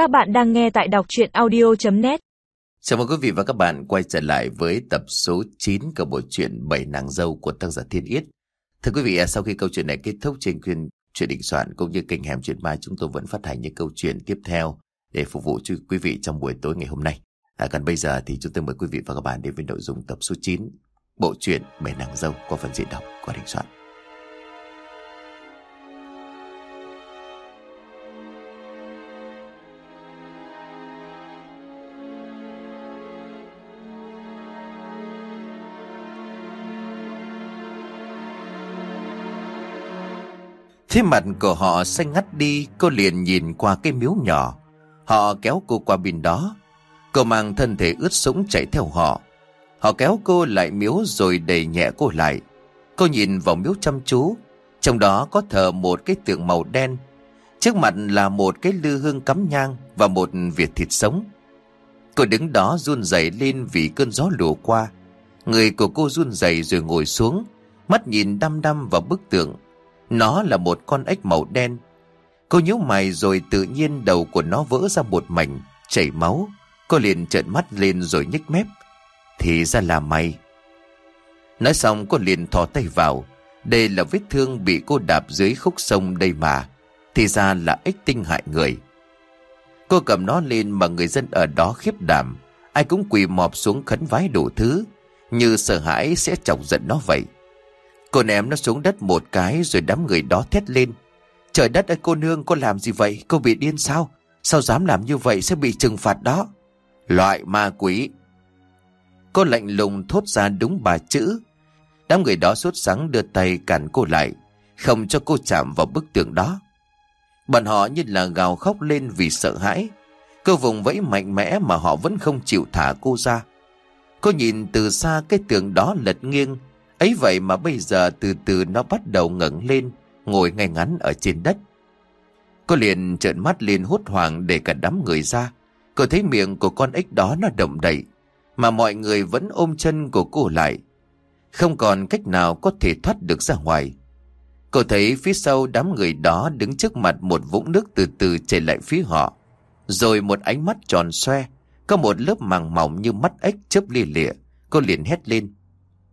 Các bạn đang nghe tại đọc chuyện audio.net Chào mừng quý vị và các bạn quay trở lại với tập số 9 của bộ truyện Bảy nàng dâu của tác giả Thiên Yết. Thưa quý vị, à, sau khi câu chuyện này kết thúc trên kênh truyện định soạn cũng như kênh hẻm truyện mai chúng tôi vẫn phát hành những câu chuyện tiếp theo để phục vụ cho quý vị trong buổi tối ngày hôm nay. À, còn bây giờ thì chúng tôi mời quý vị và các bạn đến với nội dung tập số 9 bộ truyện Bảy nàng dâu qua phần diễn đọc của định soạn. Thế mặt của họ xanh ngắt đi, Cô liền nhìn qua cái miếu nhỏ. Họ kéo cô qua bên đó. Cô mang thân thể ướt sũng chạy theo họ. Họ kéo cô lại miếu rồi đẩy nhẹ cô lại. Cô nhìn vào miếu chăm chú. Trong đó có thờ một cái tượng màu đen. Trước mặt là một cái lư hương cắm nhang Và một việt thịt sống. Cô đứng đó run rẩy lên vì cơn gió lùa qua. Người của cô run rẩy rồi ngồi xuống, Mắt nhìn đăm đăm vào bức tượng nó là một con ếch màu đen. Cô nhíu mày rồi tự nhiên đầu của nó vỡ ra một mảnh, chảy máu. Cô liền trợn mắt lên rồi nhếch mép. Thì ra là mày. Nói xong cô liền thò tay vào. Đây là vết thương bị cô đạp dưới khúc sông đây mà. Thì ra là ếch tinh hại người. Cô cầm nó lên mà người dân ở đó khiếp đảm. Ai cũng quỳ mọp xuống khấn vái đủ thứ. Như sợ hãi sẽ chọc giận nó vậy. Cô ném nó xuống đất một cái rồi đám người đó thét lên. Trời đất ơi, cô nương, cô làm gì vậy? Cô bị điên sao? Sao dám làm như vậy sẽ bị trừng phạt đó? Loại ma quỷ. Cô lạnh lùng thốt ra đúng ba chữ. Đám người đó sốt sắng đưa tay cản cô lại. Không cho cô chạm vào bức tường đó. Bọn họ như là gào khóc lên vì sợ hãi. Cô vùng vẫy mạnh mẽ mà họ vẫn không chịu thả cô ra. Cô nhìn từ xa cái tường đó lật nghiêng Ấy vậy mà bây giờ từ từ nó bắt đầu ngẩng lên, ngồi ngay ngắn ở trên đất. Cô liền trợn mắt lên hốt hoảng để cả đám người ra. Cô thấy miệng của con ếch đó nó động đậy, mà mọi người vẫn ôm chân của cô lại. Không còn cách nào có thể thoát được ra ngoài. Cô thấy phía sau đám người đó đứng trước mặt một vũng nước từ từ chảy lại phía họ. Rồi một ánh mắt tròn xoe, có một lớp màng mỏng như mắt ếch chớp lia lịa. Cô liền hét lên.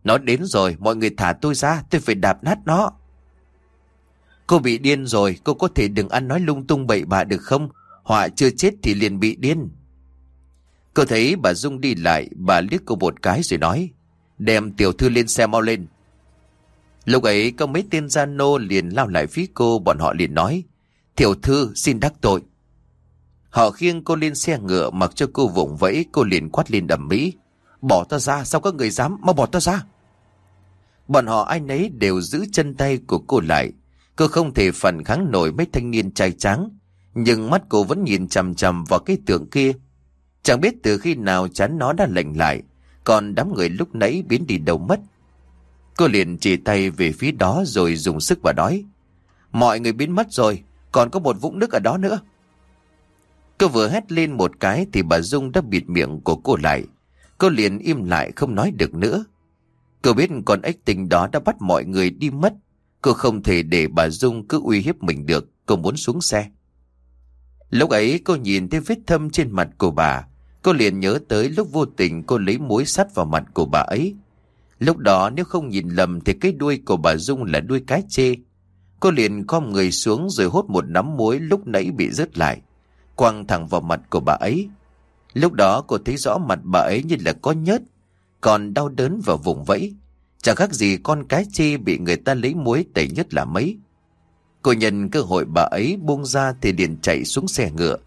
Nó đến rồi, mọi người thả tôi ra, tôi phải đạp nát nó. Cô bị điên rồi, cô có thể đừng ăn nói lung tung bậy bạ được không? Họa chưa chết thì liền bị điên. Cô thấy bà Dung đi lại, bà liếc cô một cái rồi nói, đem tiểu thư lên xe mau lên. Lúc ấy có mấy tên gia nô liền lao lại phía cô, bọn họ liền nói, tiểu thư xin đắc tội. Họ khiêng cô lên xe ngựa mặc cho cô vụng vẫy, cô liền quát lên đầm mỹ. Bỏ ta ra, sao có người dám, mau bỏ ta ra. Bọn họ ai nấy đều giữ chân tay của cô lại. Cô không thể phản kháng nổi mấy thanh niên trai trắng. Nhưng mắt cô vẫn nhìn chằm chằm vào cái tượng kia. Chẳng biết từ khi nào chán nó đã lạnh lại. Còn đám người lúc nãy biến đi đâu mất. Cô liền chỉ tay về phía đó rồi dùng sức và nói. Mọi người biến mất rồi, còn có một vũng nước ở đó nữa. Cô vừa hét lên một cái thì bà Dung đã bịt miệng của cô lại. Cô liền im lại không nói được nữa. Cô biết con ếch tình đó đã bắt mọi người đi mất. Cô không thể để bà Dung cứ uy hiếp mình được. Cô muốn xuống xe. Lúc ấy, cô nhìn thấy vết thâm trên mặt của bà. Cô liền nhớ tới lúc vô tình cô lấy muối sắt vào mặt của bà ấy. Lúc đó, nếu không nhìn lầm thì cái đuôi của bà Dung là đuôi cái chê. Cô liền khom người xuống rồi hốt một nắm muối lúc nãy bị rớt lại. Quăng thẳng vào mặt của bà ấy. Lúc đó, cô thấy rõ mặt bà ấy như là có nhớt còn đau đớn và vùng vẫy. Chẳng khác gì con cái chi bị người ta lấy muối tẩy nhất là mấy. Cô nhận cơ hội bà ấy buông ra thì liền chạy xuống xe ngựa.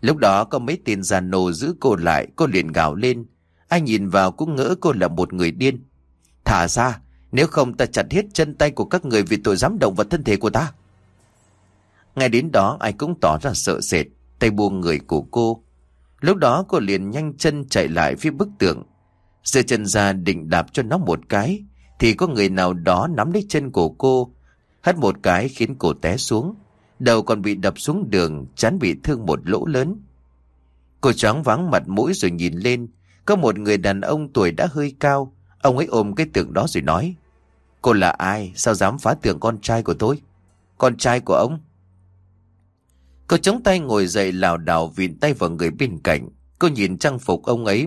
Lúc đó có mấy tên già nô giữ cô lại, cô liền gào lên. Ai nhìn vào cũng ngỡ cô là một người điên. Thả ra, nếu không ta chặt hết chân tay của các người vì tội dám động vào thân thể của ta. Ngay đến đó ai cũng tỏ ra sợ sệt, tay buông người của cô. Lúc đó cô liền nhanh chân chạy lại phía bức tường. Giơ chân ra định đạp cho nó một cái, thì có người nào đó nắm lấy chân của cô, hất một cái khiến cô té xuống. Đầu còn bị đập xuống đường, chán bị thương một lỗ lớn. Cô choáng vắng mặt mũi rồi nhìn lên, có một người đàn ông tuổi đã hơi cao, ông ấy ôm cái tượng đó rồi nói. Cô là ai? Sao dám phá tượng con trai của tôi? Con trai của ông? Cô chống tay ngồi dậy lảo đảo vịn tay vào người bên cạnh. Cô nhìn trang phục ông ấy.